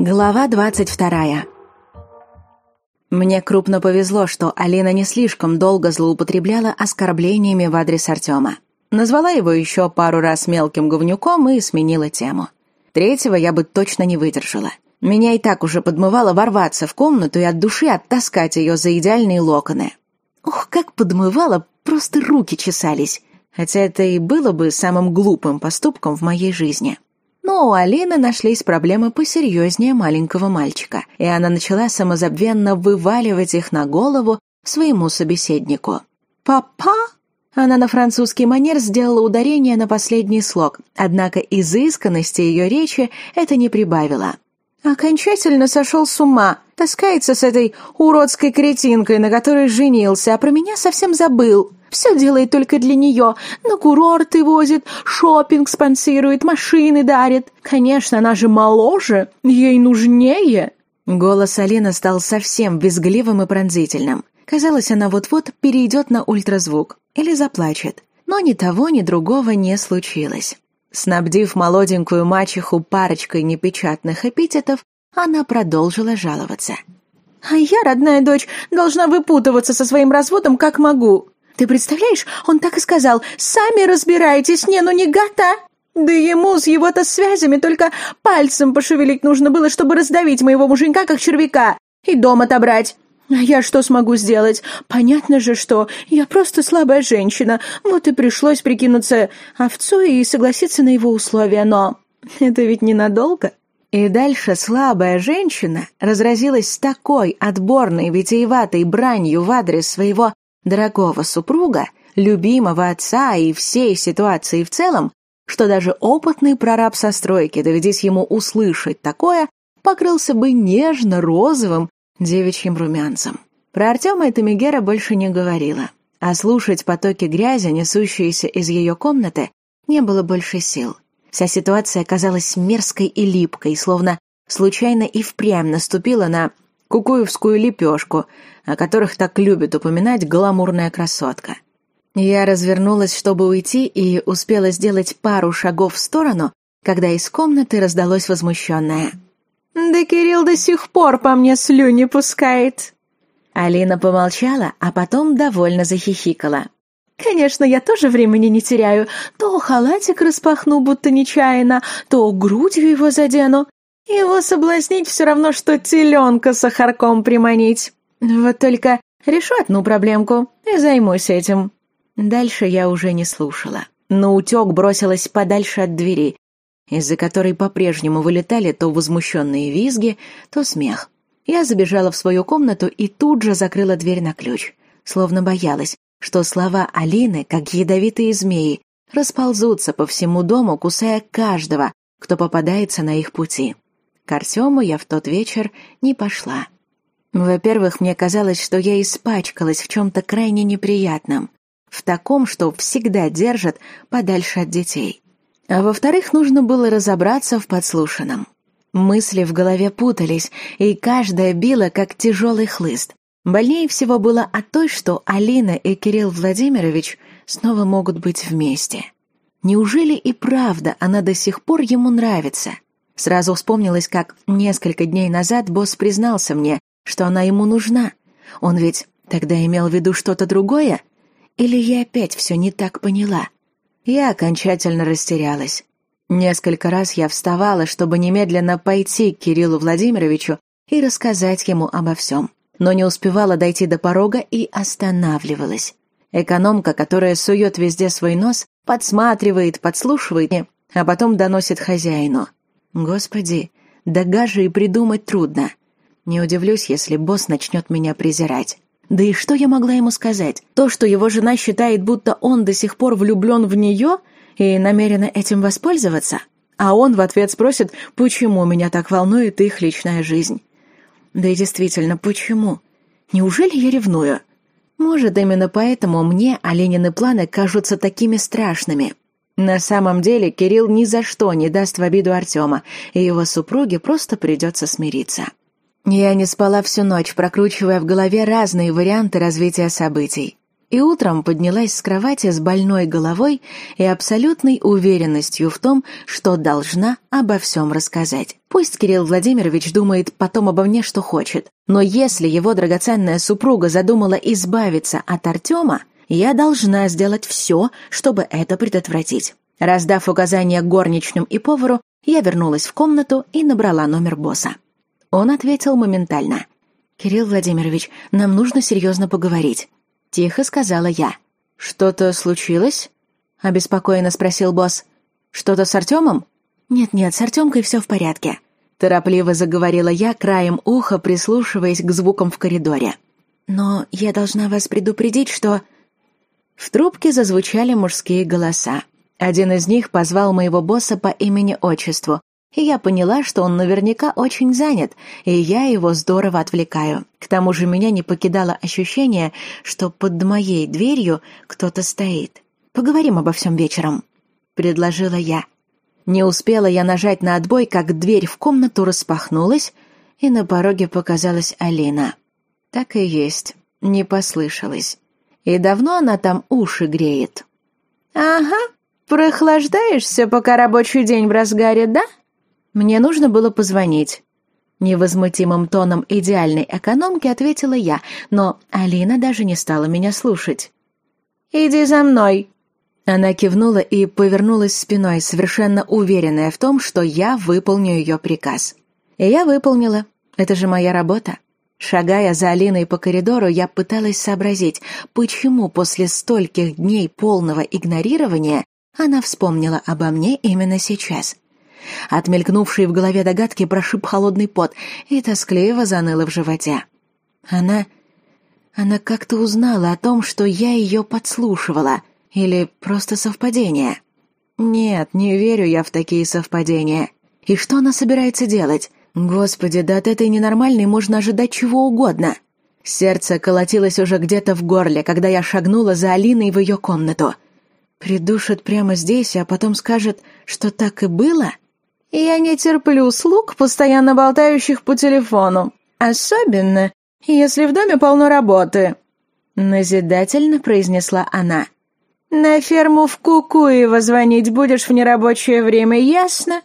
Глава двадцать вторая. Мне крупно повезло, что Алина не слишком долго злоупотребляла оскорблениями в адрес Артема. Назвала его еще пару раз мелким говнюком и сменила тему. Третьего я бы точно не выдержала. Меня и так уже подмывало ворваться в комнату и от души оттаскать ее за идеальные локоны. Ух, как подмывало, просто руки чесались. Хотя это и было бы самым глупым поступком в моей жизни. У Алины нашлись проблемы посерьезнее маленького мальчика, и она начала самозабвенно вываливать их на голову своему собеседнику. «Папа?» Она на французский манер сделала ударение на последний слог, однако изысканности ее речи это не прибавило. «Окончательно сошел с ума, таскается с этой уродской кретинкой, на которой женился, а про меня совсем забыл. Все делает только для нее. На курорты возит, шопинг спонсирует, машины дарит. Конечно, она же моложе, ей нужнее». Голос Алины стал совсем безгливым и пронзительным. Казалось, она вот-вот перейдет на ультразвук или заплачет. Но ни того, ни другого не случилось. Снабдив молоденькую мачеху парочкой непечатных эпитетов, она продолжила жаловаться. «А я, родная дочь, должна выпутываться со своим разводом как могу. Ты представляешь, он так и сказал, «Сами разбирайтесь, не, ну не гата!» Да ему с его-то связями только пальцем пошевелить нужно было, чтобы раздавить моего муженька, как червяка, и дом отобрать. А я что смогу сделать? Понятно же, что я просто слабая женщина, вот и пришлось прикинуться овцой и согласиться на его условия, но это ведь ненадолго. И дальше слабая женщина разразилась с такой отборной витиеватой бранью в адрес своего дорогого супруга, любимого отца и всей ситуации в целом, что даже опытный прораб со стройки, доведись ему услышать такое, покрылся бы нежно-розовым девичьим румянцем. Про Артема эта Мегера больше не говорила, а слушать потоки грязи, несущиеся из ее комнаты, не было больше сил. Вся ситуация казалась мерзкой и липкой, словно случайно и впрямь наступила на кукуевскую лепешку, о которых так любит упоминать гламурная красотка. Я развернулась, чтобы уйти, и успела сделать пару шагов в сторону, когда из комнаты раздалось возмущенное. «Да Кирилл до сих пор по мне слюни пускает!» Алина помолчала, а потом довольно захихикала. «Конечно, я тоже времени не теряю. То халатик распахну, будто нечаянно, то грудью его задену. Его соблазнить все равно, что теленка сахарком приманить. Вот только решу одну проблемку и займусь этим. Дальше я уже не слушала. На утек бросилась подальше от двери, из-за которой по-прежнему вылетали то возмущенные визги, то смех. Я забежала в свою комнату и тут же закрыла дверь на ключ, словно боялась, что слова Алины, как ядовитые змеи, расползутся по всему дому, кусая каждого, кто попадается на их пути. К Артему я в тот вечер не пошла. Во-первых, мне казалось, что я испачкалась в чем-то крайне неприятном, в таком, что всегда держат подальше от детей. А во-вторых, нужно было разобраться в подслушанном. Мысли в голове путались, и каждая била, как тяжелый хлыст. Больнее всего было от той, что Алина и Кирилл Владимирович снова могут быть вместе. Неужели и правда она до сих пор ему нравится? Сразу вспомнилось, как несколько дней назад босс признался мне, что она ему нужна. Он ведь тогда имел в виду что-то другое? Или я опять все не так поняла? Я окончательно растерялась. Несколько раз я вставала, чтобы немедленно пойти к Кириллу Владимировичу и рассказать ему обо всем. Но не успевала дойти до порога и останавливалась. Экономка, которая сует везде свой нос, подсматривает, подслушивает, а потом доносит хозяину. Господи, да гажи и придумать трудно. Не удивлюсь, если босс начнет меня презирать. Да и что я могла ему сказать? То, что его жена считает, будто он до сих пор влюблен в нее и намерена этим воспользоваться? А он в ответ спросит, почему меня так волнует их личная жизнь. Да и действительно, почему? Неужели я ревную? Может, именно поэтому мне Оленины планы кажутся такими страшными. На самом деле Кирилл ни за что не даст в обиду Артема, и его супруге просто придется смириться. Я не спала всю ночь, прокручивая в голове разные варианты развития событий. и утром поднялась с кровати с больной головой и абсолютной уверенностью в том, что должна обо всем рассказать. Пусть Кирилл Владимирович думает потом обо мне, что хочет, но если его драгоценная супруга задумала избавиться от Артема, я должна сделать все, чтобы это предотвратить. Раздав указания горничным и повару, я вернулась в комнату и набрала номер босса. Он ответил моментально. «Кирилл Владимирович, нам нужно серьезно поговорить». Тихо сказала я. «Что-то случилось?» — обеспокоенно спросил босс. «Что-то с Артемом?» «Нет-нет, с Артемкой все в порядке», — торопливо заговорила я, краем уха прислушиваясь к звукам в коридоре. «Но я должна вас предупредить, что...» В трубке зазвучали мужские голоса. Один из них позвал моего босса по имени-отчеству, и я поняла, что он наверняка очень занят, и я его здорово отвлекаю. К тому же меня не покидало ощущение, что под моей дверью кто-то стоит. «Поговорим обо всем вечером», — предложила я. Не успела я нажать на отбой, как дверь в комнату распахнулась, и на пороге показалась Алина. Так и есть, не послышалось. И давно она там уши греет. «Ага, прохлаждаешься, пока рабочий день в разгаре, да?» Мне нужно было позвонить. Невозмутимым тоном идеальной экономки ответила я, но Алина даже не стала меня слушать. «Иди за мной!» Она кивнула и повернулась спиной, совершенно уверенная в том, что я выполню ее приказ. И я выполнила. Это же моя работа. Шагая за Алиной по коридору, я пыталась сообразить, почему после стольких дней полного игнорирования она вспомнила обо мне именно сейчас. От мелькнувшей в голове догадки прошиб холодный пот и тоскливо заныло в животе. Она... она как-то узнала о том, что я ее подслушивала. Или просто совпадение? Нет, не верю я в такие совпадения. И что она собирается делать? Господи, да от этой ненормальной можно ожидать чего угодно. Сердце колотилось уже где-то в горле, когда я шагнула за Алиной в ее комнату. Придушит прямо здесь, а потом скажет, что так и было? Я не терплю слуг, постоянно болтающих по телефону. Особенно, если в доме полно работы», — назидательно произнесла она. «На ферму в Кукуево звонить будешь в нерабочее время, ясно?»